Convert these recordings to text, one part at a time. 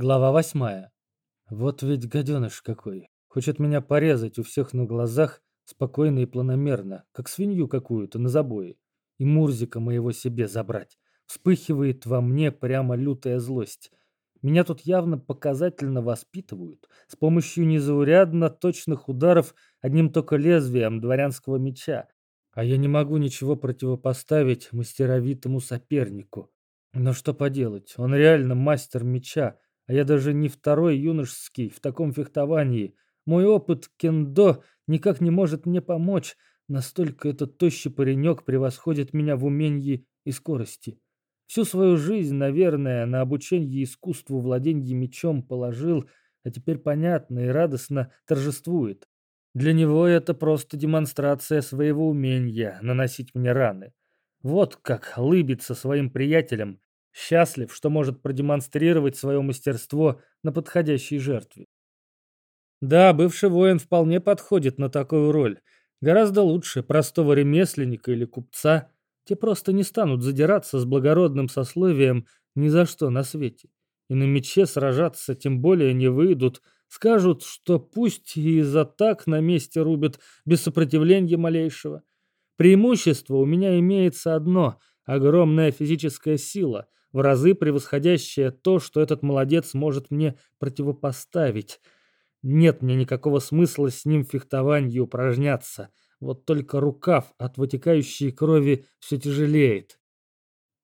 Глава восьмая. Вот ведь гаденыш какой. Хочет меня порезать у всех на глазах, спокойно и планомерно, как свинью какую-то на забое. И Мурзика моего себе забрать. Вспыхивает во мне прямо лютая злость. Меня тут явно показательно воспитывают с помощью незаурядно точных ударов одним только лезвием дворянского меча. А я не могу ничего противопоставить мастеровитому сопернику. Но что поделать, он реально мастер меча, а я даже не второй юношеский в таком фехтовании. Мой опыт кендо никак не может мне помочь. Настолько этот тощий паренек превосходит меня в умении и скорости. Всю свою жизнь, наверное, на обучение искусству владения мечом положил, а теперь понятно и радостно торжествует. Для него это просто демонстрация своего умения наносить мне раны. Вот как лыбится своим приятелям, Счастлив, что может продемонстрировать свое мастерство на подходящей жертве. Да, бывший воин вполне подходит на такую роль. Гораздо лучше простого ремесленника или купца. Те просто не станут задираться с благородным сословием ни за что на свете. И на мече сражаться тем более не выйдут. Скажут, что пусть и за так на месте рубят без сопротивления малейшего. Преимущество у меня имеется одно – огромная физическая сила – в разы превосходящее то, что этот молодец может мне противопоставить. Нет мне никакого смысла с ним в упражняться. Вот только рукав от вытекающей крови все тяжелеет.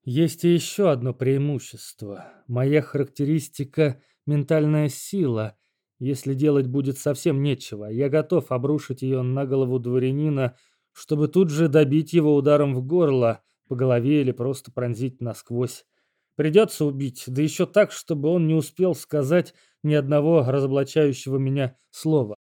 Есть и еще одно преимущество. Моя характеристика — ментальная сила. Если делать будет совсем нечего, я готов обрушить ее на голову дворянина, чтобы тут же добить его ударом в горло, по голове или просто пронзить насквозь. Придется убить, да еще так, чтобы он не успел сказать ни одного разоблачающего меня слова.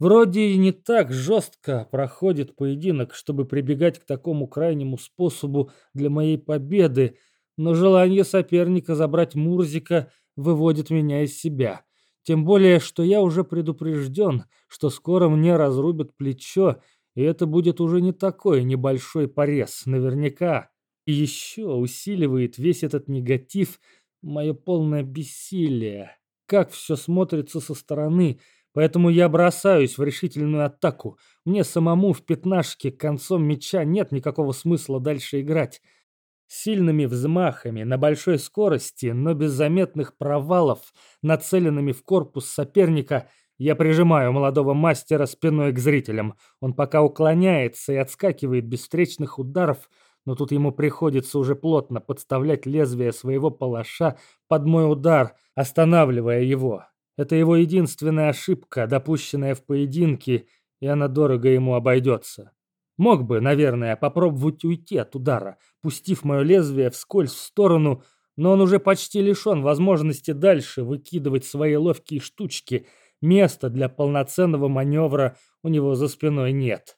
Вроде и не так жестко проходит поединок, чтобы прибегать к такому крайнему способу для моей победы, но желание соперника забрать Мурзика выводит меня из себя. Тем более, что я уже предупрежден, что скоро мне разрубят плечо, и это будет уже не такой небольшой порез, наверняка. И еще усиливает весь этот негатив мое полное бессилие. Как все смотрится со стороны, поэтому я бросаюсь в решительную атаку. Мне самому в пятнашке концом меча нет никакого смысла дальше играть. Сильными взмахами, на большой скорости, но без заметных провалов, нацеленными в корпус соперника, я прижимаю молодого мастера спиной к зрителям. Он пока уклоняется и отскакивает без встречных ударов, но тут ему приходится уже плотно подставлять лезвие своего палаша под мой удар, останавливая его. Это его единственная ошибка, допущенная в поединке, и она дорого ему обойдется. Мог бы, наверное, попробовать уйти от удара, пустив мое лезвие вскользь в сторону, но он уже почти лишен возможности дальше выкидывать свои ловкие штучки. Места для полноценного маневра у него за спиной нет.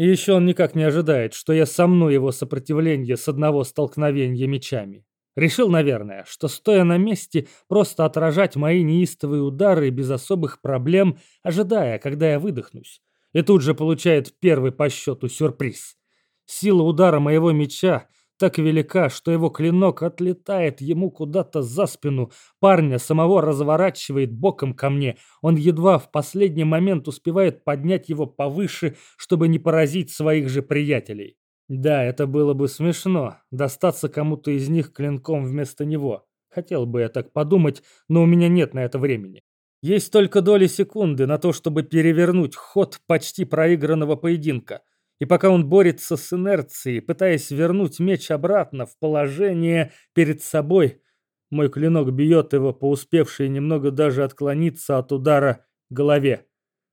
И еще он никак не ожидает, что я сомну его сопротивление с одного столкновения мечами. Решил, наверное, что, стоя на месте, просто отражать мои неистовые удары без особых проблем, ожидая, когда я выдохнусь. И тут же получает первый по счету сюрприз. Сила удара моего меча так велика, что его клинок отлетает ему куда-то за спину. Парня самого разворачивает боком ко мне. Он едва в последний момент успевает поднять его повыше, чтобы не поразить своих же приятелей. Да, это было бы смешно, достаться кому-то из них клинком вместо него. Хотел бы я так подумать, но у меня нет на это времени. Есть только доли секунды на то, чтобы перевернуть ход почти проигранного поединка. И пока он борется с инерцией, пытаясь вернуть меч обратно в положение перед собой, мой клинок бьет его по успевшей немного даже отклониться от удара голове.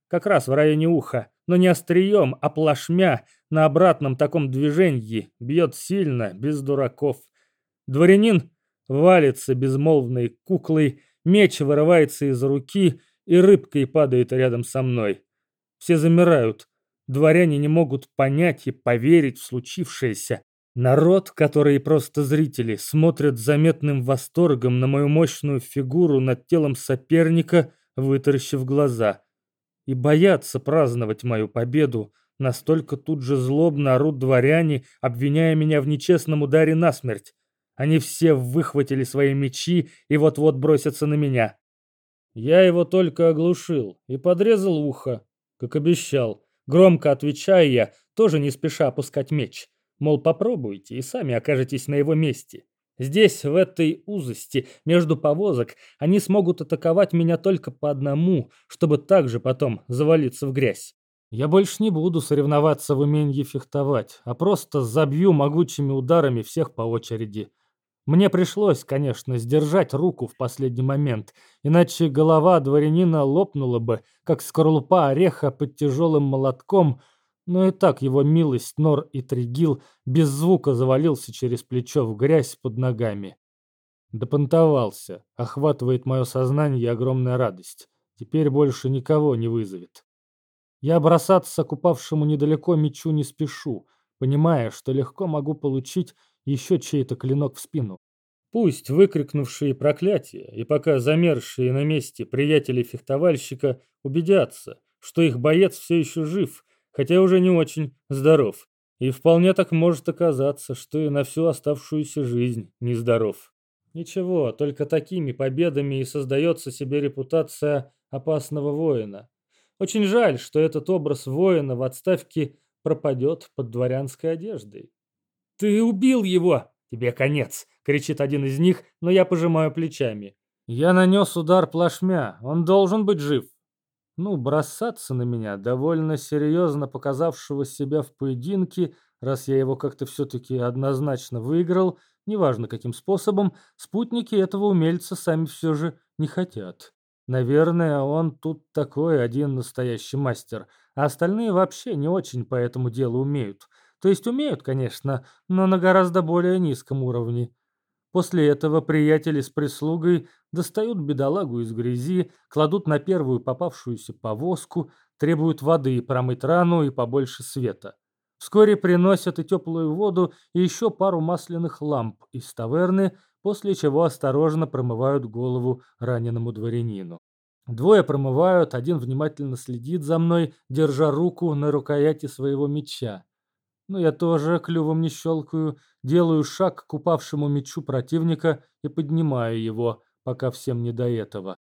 Как раз в районе уха, но не острием, а плашмя на обратном таком движении бьет сильно, без дураков. Дворянин валится безмолвной куклой, меч вырывается из руки и рыбкой падает рядом со мной. Все замирают, Дворяне не могут понять и поверить в случившееся. Народ, который просто зрители, смотрят заметным восторгом на мою мощную фигуру над телом соперника, вытаращив глаза. И боятся праздновать мою победу. Настолько тут же злобно орут дворяне, обвиняя меня в нечестном ударе насмерть. Они все выхватили свои мечи и вот-вот бросятся на меня. Я его только оглушил и подрезал ухо, как обещал. Громко отвечая я, тоже не спеша опускать меч. Мол, попробуйте и сами окажетесь на его месте. Здесь, в этой узости, между повозок, они смогут атаковать меня только по одному, чтобы также потом завалиться в грязь. Я больше не буду соревноваться в умении фехтовать, а просто забью могучими ударами всех по очереди. Мне пришлось, конечно, сдержать руку в последний момент, иначе голова дворянина лопнула бы, как скорлупа ореха под тяжелым молотком, но и так его милость Нор и Тригил без звука завалился через плечо в грязь под ногами. Допонтовался, охватывает мое сознание огромная радость. Теперь больше никого не вызовет. Я бросаться к упавшему недалеко мечу не спешу, понимая, что легко могу получить еще чей-то клинок в спину. Пусть выкрикнувшие проклятие и пока замерзшие на месте приятели-фехтовальщика убедятся, что их боец все еще жив, хотя уже не очень здоров. И вполне так может оказаться, что и на всю оставшуюся жизнь нездоров. Ничего, только такими победами и создается себе репутация опасного воина. Очень жаль, что этот образ воина в отставке пропадет под дворянской одеждой. «Ты убил его! Тебе конец!» — кричит один из них, но я пожимаю плечами. «Я нанес удар плашмя, он должен быть жив!» Ну, бросаться на меня, довольно серьезно показавшего себя в поединке, раз я его как-то все-таки однозначно выиграл, неважно каким способом, спутники этого умельца сами все же не хотят. Наверное, он тут такой один настоящий мастер, а остальные вообще не очень по этому делу умеют. То есть умеют, конечно, но на гораздо более низком уровне. После этого приятели с прислугой достают бедолагу из грязи, кладут на первую попавшуюся повозку, требуют воды, промыть рану и побольше света. Вскоре приносят и теплую воду, и еще пару масляных ламп из таверны, после чего осторожно промывают голову раненому дворянину. Двое промывают, один внимательно следит за мной, держа руку на рукояти своего меча. Но я тоже клювом не щелкаю, делаю шаг к упавшему мечу противника и поднимаю его, пока всем не до этого.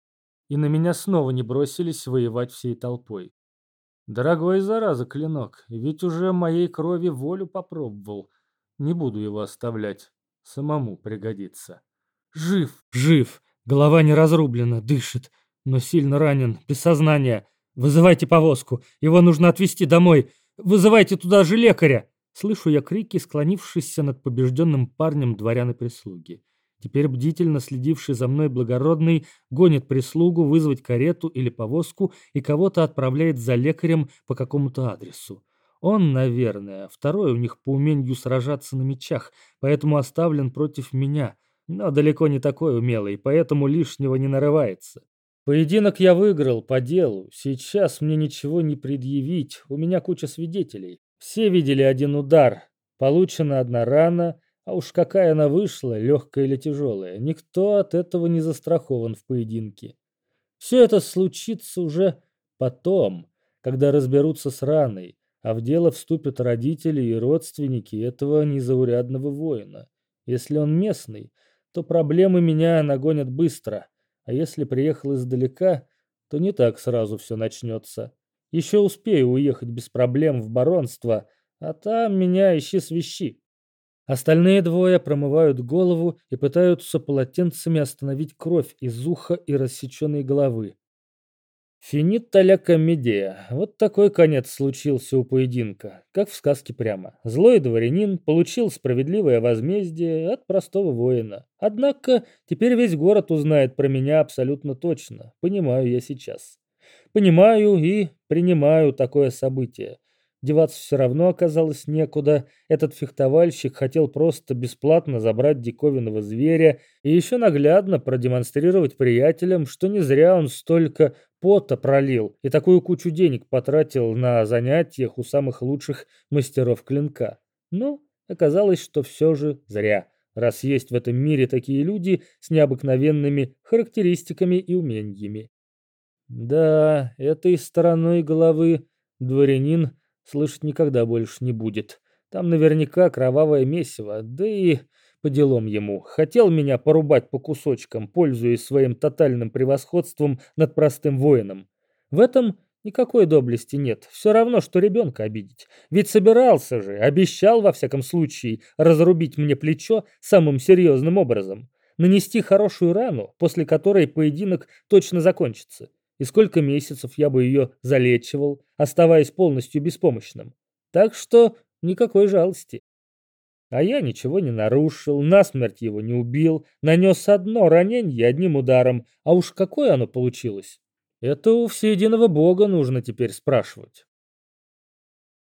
И на меня снова не бросились воевать всей толпой. Дорогой зараза клинок, ведь уже моей крови волю попробовал. Не буду его оставлять, самому пригодится. Жив, жив, голова не разрублена, дышит, но сильно ранен, без сознания. Вызывайте повозку, его нужно отвезти домой. Вызывайте туда же лекаря. Слышу я крики, склонившиеся над побежденным парнем дворян и прислуги. Теперь бдительно следивший за мной благородный гонит прислугу вызвать карету или повозку и кого-то отправляет за лекарем по какому-то адресу. Он, наверное, второй у них по умению сражаться на мечах, поэтому оставлен против меня, но далеко не такой умелый, поэтому лишнего не нарывается. Поединок я выиграл по делу, сейчас мне ничего не предъявить, у меня куча свидетелей. Все видели один удар. Получена одна рана, а уж какая она вышла, легкая или тяжелая, никто от этого не застрахован в поединке. Все это случится уже потом, когда разберутся с раной, а в дело вступят родители и родственники этого незаурядного воина. Если он местный, то проблемы меня нагонят быстро, а если приехал издалека, то не так сразу все начнется. Еще успею уехать без проблем в баронство, а там меня ищи свищи. Остальные двое промывают голову и пытаются полотенцами остановить кровь из уха и рассеченной головы. Финита ля комедия. Вот такой конец случился у поединка, как в сказке прямо. Злой дворянин получил справедливое возмездие от простого воина. Однако теперь весь город узнает про меня абсолютно точно, понимаю я сейчас. Понимаю и принимаю такое событие. Деваться все равно оказалось некуда. Этот фехтовальщик хотел просто бесплатно забрать диковинного зверя и еще наглядно продемонстрировать приятелям, что не зря он столько пота пролил и такую кучу денег потратил на занятиях у самых лучших мастеров клинка. Но оказалось, что все же зря, раз есть в этом мире такие люди с необыкновенными характеристиками и умениями. Да, этой стороной головы дворянин слышать никогда больше не будет. Там наверняка кровавое месиво, да и По делам ему. Хотел меня порубать по кусочкам, пользуясь своим тотальным превосходством над простым воином. В этом никакой доблести нет. Все равно, что ребенка обидеть. Ведь собирался же, обещал во всяком случае разрубить мне плечо самым серьезным образом. Нанести хорошую рану, после которой поединок точно закончится. И сколько месяцев я бы ее залечивал, оставаясь полностью беспомощным. Так что никакой жалости. А я ничего не нарушил, насмерть его не убил, нанес одно ранение одним ударом, а уж какое оно получилось, это у всеединого бога нужно теперь спрашивать.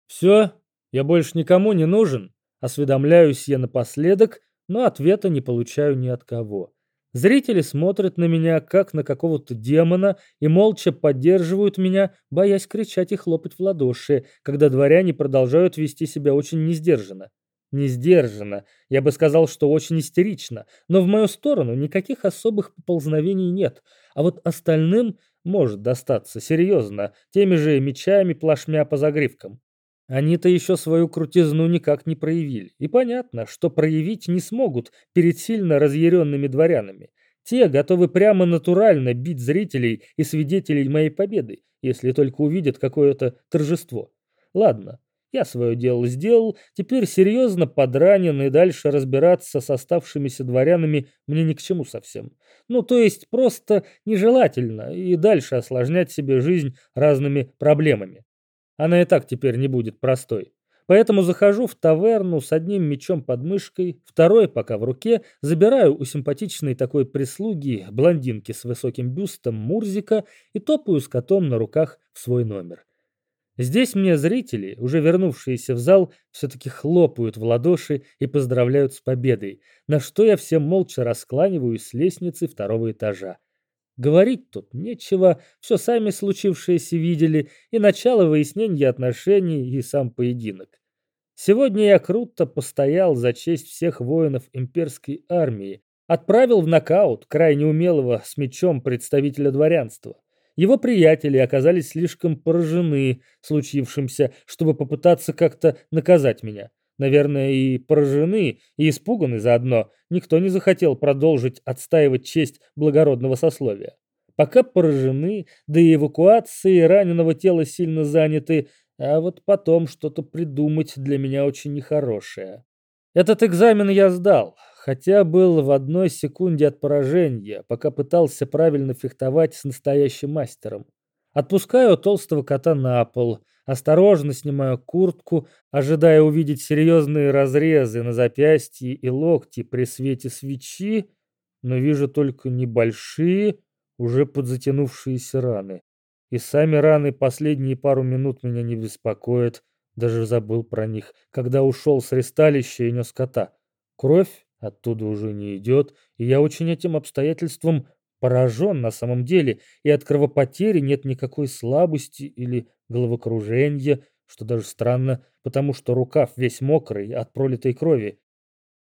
Все, я больше никому не нужен, осведомляюсь я напоследок, но ответа не получаю ни от кого. Зрители смотрят на меня, как на какого-то демона, и молча поддерживают меня, боясь кричать и хлопать в ладоши, когда дворяне продолжают вести себя очень несдержанно. Не сдержанно, я бы сказал, что очень истерично, но в мою сторону никаких особых поползновений нет, а вот остальным может достаться серьезно, теми же мечами плашмя по загривкам. Они-то еще свою крутизну никак не проявили, и понятно, что проявить не смогут перед сильно разъяренными дворянами. Те готовы прямо натурально бить зрителей и свидетелей моей победы, если только увидят какое-то торжество. Ладно, я свое дело сделал, теперь серьезно подранен и дальше разбираться с оставшимися дворянами мне ни к чему совсем. Ну, то есть просто нежелательно и дальше осложнять себе жизнь разными проблемами. Она и так теперь не будет простой. Поэтому захожу в таверну с одним мечом под мышкой, второй пока в руке, забираю у симпатичной такой прислуги, блондинки с высоким бюстом Мурзика и топаю с котом на руках в свой номер. Здесь мне зрители, уже вернувшиеся в зал, все-таки хлопают в ладоши и поздравляют с победой, на что я всем молча раскланиваюсь с лестницы второго этажа. Говорить тут нечего, все сами случившееся видели, и начало выяснения отношений, и сам поединок. Сегодня я круто постоял за честь всех воинов имперской армии, отправил в нокаут крайне умелого с мечом представителя дворянства. Его приятели оказались слишком поражены случившимся, чтобы попытаться как-то наказать меня. Наверное, и поражены, и испуганы заодно. Никто не захотел продолжить отстаивать честь благородного сословия. Пока поражены, да и эвакуации раненого тела сильно заняты, а вот потом что-то придумать для меня очень нехорошее. Этот экзамен я сдал, хотя был в одной секунде от поражения, пока пытался правильно фехтовать с настоящим мастером. Отпускаю толстого кота на пол, осторожно снимаю куртку, ожидая увидеть серьезные разрезы на запястье и локти при свете свечи, но вижу только небольшие, уже подзатянувшиеся раны. И сами раны последние пару минут меня не беспокоят, даже забыл про них, когда ушел с ресталища и нес кота. Кровь оттуда уже не идет, и я очень этим обстоятельством поражен на самом деле, и от кровопотери нет никакой слабости или головокружения, что даже странно, потому что рукав весь мокрый от пролитой крови.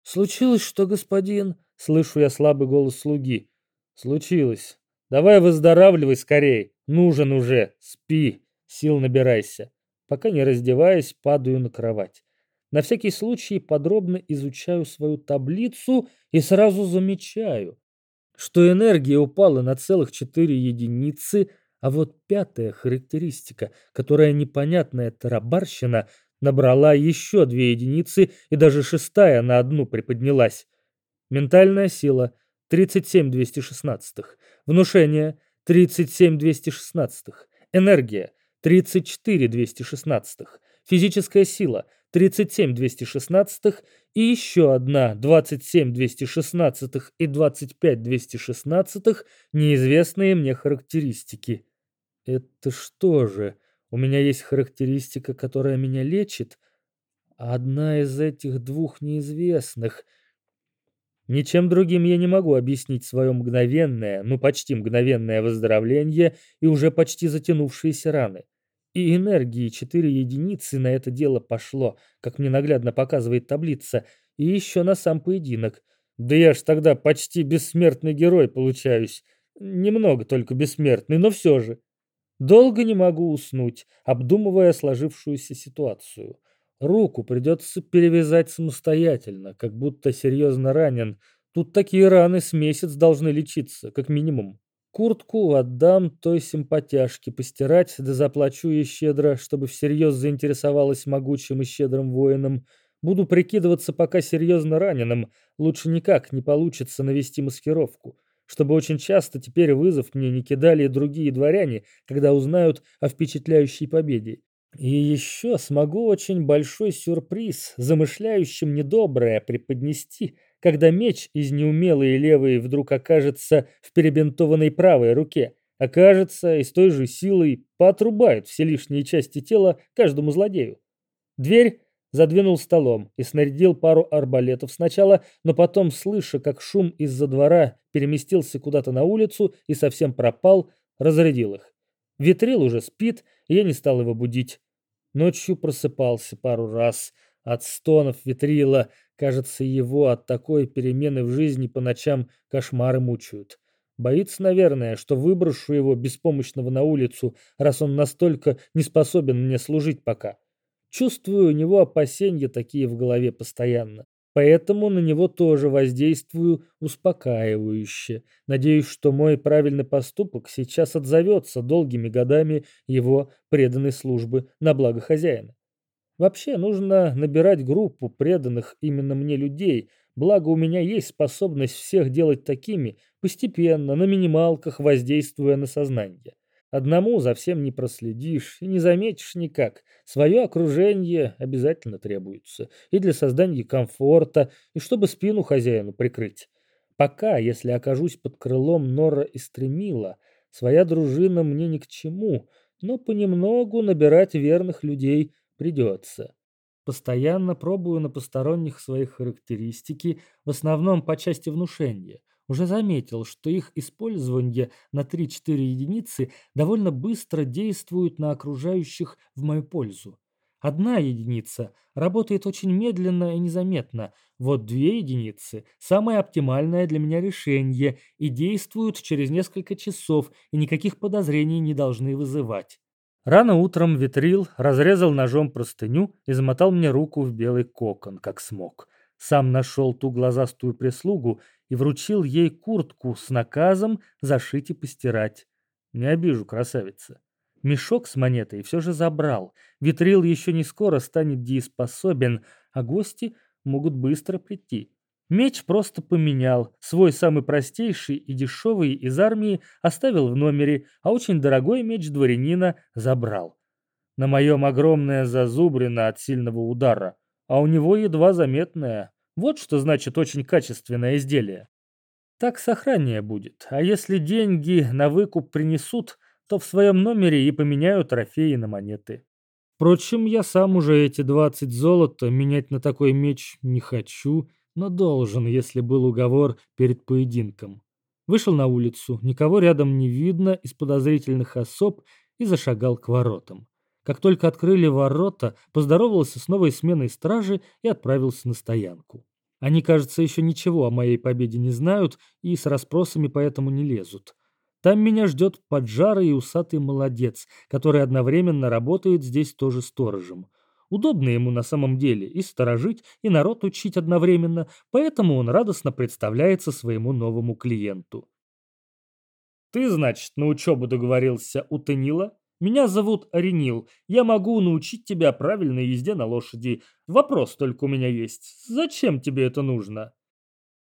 «Случилось что, господин?» — слышу я слабый голос слуги. «Случилось. Давай выздоравливай скорей. Нужен уже. Спи. Сил набирайся». Пока не раздеваясь, падаю на кровать. На всякий случай подробно изучаю свою таблицу и сразу замечаю, что энергия упала на целых 4 единицы, а вот пятая характеристика, которая непонятная тарабарщина, набрала еще 2 единицы и даже шестая на одну приподнялась. Ментальная сила 37 216, внушение 37 216, энергия 34 216, физическая сила 37 216 и еще одна 27 216 и 25 216 неизвестные мне характеристики. Это что же? У меня есть характеристика, которая меня лечит? Одна из этих двух неизвестных. Ничем другим я не могу объяснить свое мгновенное, ну почти мгновенное выздоровление и уже почти затянувшиеся раны. И энергии 4 единицы на это дело пошло, как мне наглядно показывает таблица, и еще на сам поединок. Да я ж тогда почти бессмертный герой получаюсь. Немного только бессмертный, но все же. Долго не могу уснуть, обдумывая сложившуюся ситуацию. Руку придется перевязать самостоятельно, как будто серьезно ранен. Тут такие раны с месяц должны лечиться, как минимум. Куртку отдам той симпатяшке постирать, да заплачу ей щедро, чтобы всерьез заинтересовалась могучим и щедрым воином. Буду прикидываться пока серьезно раненым, лучше никак не получится навести маскировку, чтобы очень часто теперь вызов мне не кидали другие дворяне, когда узнают о впечатляющей победе. И еще смогу очень большой сюрприз, замышляющим недоброе, преподнести – когда меч из неумелой левой вдруг окажется в перебинтованной правой руке, окажется и с той же силой поотрубает все лишние части тела каждому злодею. Дверь задвинул столом и снарядил пару арбалетов сначала, но потом, слыша, как шум из-за двора переместился куда-то на улицу и совсем пропал, разрядил их. Витрил уже спит, и я не стал его будить. Ночью просыпался пару раз от стонов витрила, Кажется, его от такой перемены в жизни по ночам кошмары мучают. Боится, наверное, что выброшу его беспомощного на улицу, раз он настолько не способен мне служить пока. Чувствую у него опасения такие в голове постоянно. Поэтому на него тоже воздействую успокаивающе. Надеюсь, что мой правильный поступок сейчас отзовется долгими годами его преданной службы на благо хозяина. Вообще нужно набирать группу преданных именно мне людей, благо у меня есть способность всех делать такими, постепенно, на минималках воздействуя на сознание. Одному за всем не проследишь и не заметишь никак. Свое окружение обязательно требуется. И для создания комфорта, и чтобы спину хозяину прикрыть. Пока, если окажусь под крылом Нора и Стремила, своя дружина мне ни к чему, но понемногу набирать верных людей Придется. Постоянно пробую на посторонних своих характеристики, в основном по части внушения. Уже заметил, что их использование на 3-4 единицы довольно быстро действует на окружающих в мою пользу. Одна единица работает очень медленно и незаметно, вот две единицы – самое оптимальное для меня решение и действуют через несколько часов и никаких подозрений не должны вызывать. Рано утром Витрил разрезал ножом простыню и замотал мне руку в белый кокон, как смог. Сам нашел ту глазастую прислугу и вручил ей куртку с наказом зашить и постирать. Не обижу, красавица. Мешок с монетой все же забрал. Витрил еще не скоро станет дееспособен, а гости могут быстро прийти. Меч просто поменял. Свой самый простейший и дешевый из армии оставил в номере, а очень дорогой меч дворянина забрал. На моем огромная зазубрина от сильного удара, а у него едва заметная. Вот что значит очень качественное изделие. Так сохраннее будет, а если деньги на выкуп принесут, то в своем номере и поменяю трофеи на монеты. Впрочем, я сам уже эти 20 золота менять на такой меч не хочу, но должен, если был уговор перед поединком. Вышел на улицу, никого рядом не видно из подозрительных особ и зашагал к воротам. Как только открыли ворота, поздоровался с новой сменой стражи и отправился на стоянку. Они, кажется, еще ничего о моей победе не знают и с расспросами поэтому не лезут. Там меня ждет поджарый и усатый молодец, который одновременно работает здесь тоже сторожем. Удобно ему на самом деле и сторожить, и народ учить одновременно, поэтому он радостно представляется своему новому клиенту. «Ты, значит, на учебу договорился у Танила? Меня зовут Аренил. Я могу научить тебя правильной езде на лошади. Вопрос только у меня есть. Зачем тебе это нужно?»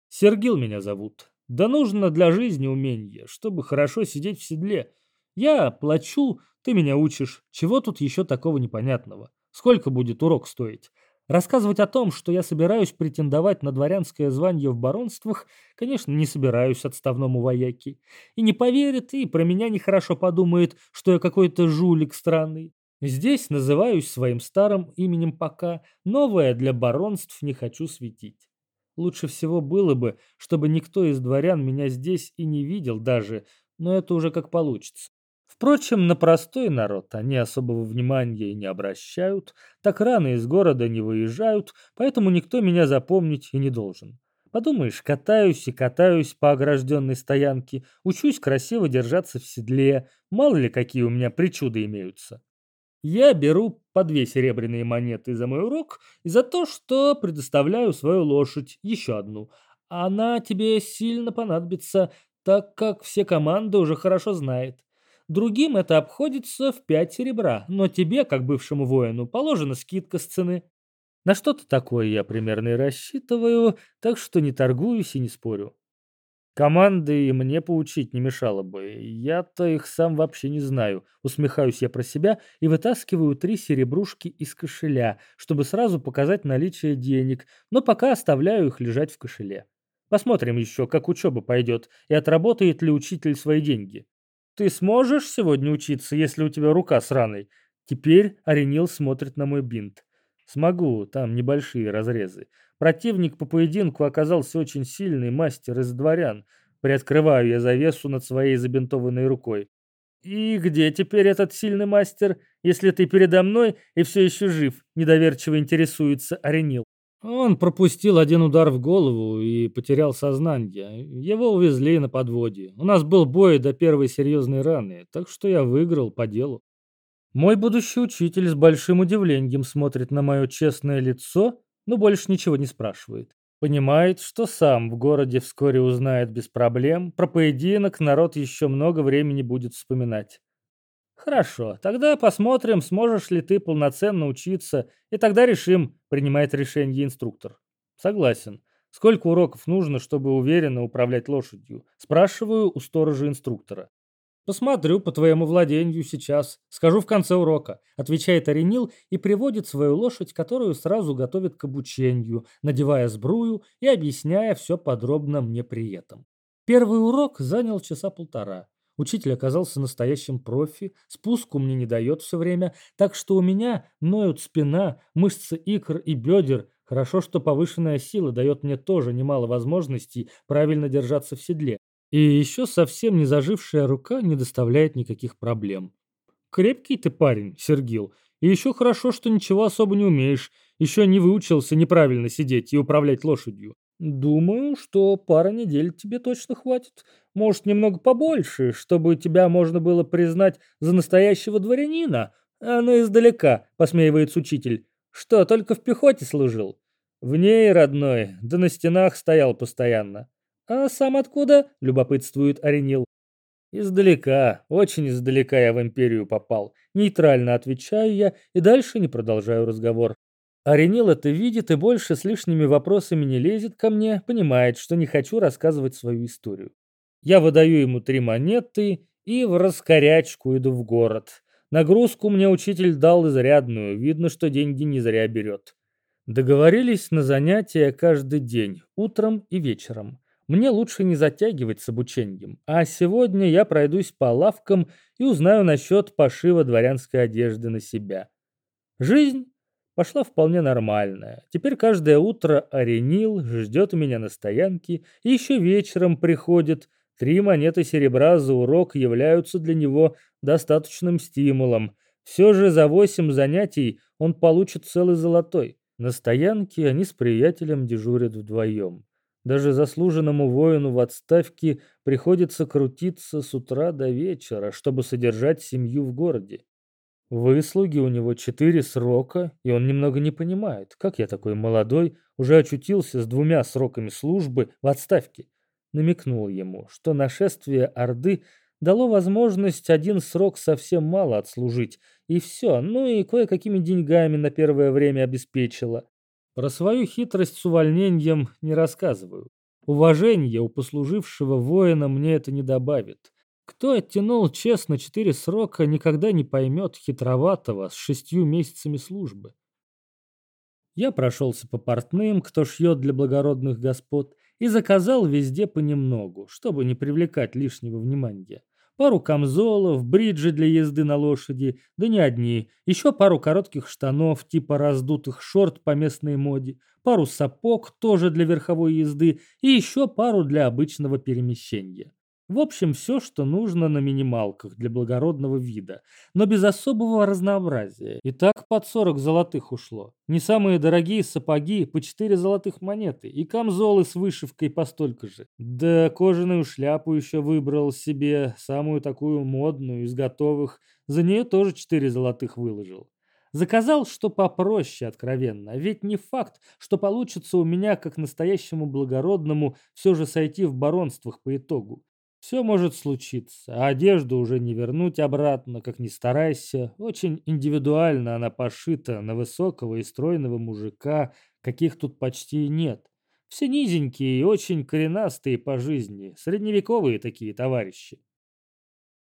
«Сергил меня зовут. Да нужно для жизни умение, чтобы хорошо сидеть в седле. Я плачу, ты меня учишь. Чего тут еще такого непонятного?» Сколько будет урок стоить? Рассказывать о том, что я собираюсь претендовать на дворянское звание в баронствах, конечно, не собираюсь отставному вояке. И не поверит, и про меня нехорошо подумает, что я какой-то жулик странный. Здесь называюсь своим старым именем пока, новое для баронств не хочу светить. Лучше всего было бы, чтобы никто из дворян меня здесь и не видел даже, но это уже как получится. Впрочем, на простой народ они особого внимания не обращают, так рано из города не выезжают, поэтому никто меня запомнить и не должен. Подумаешь, катаюсь и катаюсь по огражденной стоянке, учусь красиво держаться в седле, мало ли какие у меня причуды имеются. Я беру по две серебряные монеты за мой урок и за то, что предоставляю свою лошадь, еще одну. Она тебе сильно понадобится, так как все команды уже хорошо знает. Другим это обходится в пять серебра, но тебе, как бывшему воину, положена скидка с цены. На что-то такое я примерно и рассчитываю, так что не торгуюсь и не спорю. Команды и мне поучить не мешало бы. Я-то их сам вообще не знаю. Усмехаюсь я про себя и вытаскиваю три серебрушки из кошеля, чтобы сразу показать наличие денег, но пока оставляю их лежать в кошеле. Посмотрим еще, как учеба пойдет, и отработает ли учитель свои деньги. Ты сможешь сегодня учиться, если у тебя рука сраной? Теперь Аренил смотрит на мой бинт. Смогу, там небольшие разрезы. Противник по поединку оказался очень сильный мастер из дворян. Приоткрываю я завесу над своей забинтованной рукой. «И где теперь этот сильный мастер, если ты передо мной и все еще жив?» – недоверчиво интересуется Аренил. Он пропустил один удар в голову и потерял сознание. Его увезли на подводе. У нас был бой до первой серьезной раны, так что я выиграл по делу. Мой будущий учитель с большим удивлением смотрит на мое честное лицо но больше ничего не спрашивает. Понимает, что сам в городе вскоре узнает без проблем, про поединок народ еще много времени будет вспоминать. Хорошо, тогда посмотрим, сможешь ли ты полноценно учиться, и тогда решим, принимает решение инструктор. Согласен. Сколько уроков нужно, чтобы уверенно управлять лошадью? Спрашиваю у сторожа инструктора. «Посмотрю по твоему владению сейчас. Скажу в конце урока», — отвечает Аренил и приводит свою лошадь, которую сразу готовит к обучению, надевая сбрую и объясняя все подробно мне при этом. Первый урок занял часа полтора. Учитель оказался настоящим профи, спуску мне не дает все время, так что у меня ноют спина, мышцы икр и бедер. Хорошо, что повышенная сила дает мне тоже немало возможностей правильно держаться в седле. И еще совсем не зажившая рука не доставляет никаких проблем. Крепкий ты парень, Сергил. И еще хорошо, что ничего особо не умеешь. Еще не выучился неправильно сидеть и управлять лошадью. Думаю, что пара недель тебе точно хватит. Может, немного побольше, чтобы тебя можно было признать за настоящего дворянина. А ну издалека, посмеивается учитель. Что, только в пехоте служил? В ней, родной, да на стенах стоял постоянно. «А сам откуда?» – любопытствует Аренил. «Издалека, очень издалека я в Империю попал. Нейтрально отвечаю я и дальше не продолжаю разговор. Аренил это видит и больше с лишними вопросами не лезет ко мне, понимает, что не хочу рассказывать свою историю. Я выдаю ему три монеты и в раскорячку иду в город. Нагрузку мне учитель дал изрядную, видно, что деньги не зря берет. Договорились на занятия каждый день, утром и вечером. Мне лучше не затягивать с обучением, а сегодня я пройдусь по лавкам и узнаю насчет пошива дворянской одежды на себя. Жизнь пошла вполне нормальная. Теперь каждое утро Аренил ждет меня на стоянке и еще вечером приходит. Три монеты серебра за урок являются для него достаточным стимулом. Все же за восемь занятий он получит целый золотой. На стоянке они с приятелем дежурят вдвоем. Даже заслуженному воину в отставке приходится крутиться с утра до вечера, чтобы содержать семью в городе. Выслуги у него четыре срока, и он немного не понимает, как я такой молодой уже очутился с двумя сроками службы в отставке. Намекнул ему, что нашествие Орды дало возможность один срок совсем мало отслужить, и все, ну и кое-какими деньгами на первое время обеспечило. Про свою хитрость с увольнением не рассказываю. Уважение у послужившего воина мне это не добавит. Кто оттянул честно четыре срока, никогда не поймет хитроватого с шестью месяцами службы. Я прошелся по портным, кто шьет для благородных господ, и заказал везде понемногу, чтобы не привлекать лишнего внимания пару камзолов, бриджи для езды на лошади, да не одни, еще пару коротких штанов типа раздутых шорт по местной моде, пару сапог тоже для верховой езды и еще пару для обычного перемещения. В общем, все, что нужно на минималках для благородного вида, но без особого разнообразия. И так под 40 золотых ушло. Не самые дорогие сапоги по 4 золотых монеты и камзолы с вышивкой по столько же. Да кожаную шляпу еще выбрал себе, самую такую модную из готовых. За нее тоже 4 золотых выложил. Заказал, что попроще, откровенно. Ведь не факт, что получится у меня, как настоящему благородному, все же сойти в баронствах по итогу. Все может случиться, а одежду уже не вернуть обратно, как ни старайся. Очень индивидуально она пошита на высокого и стройного мужика, каких тут почти нет. Все низенькие и очень коренастые по жизни, средневековые такие товарищи.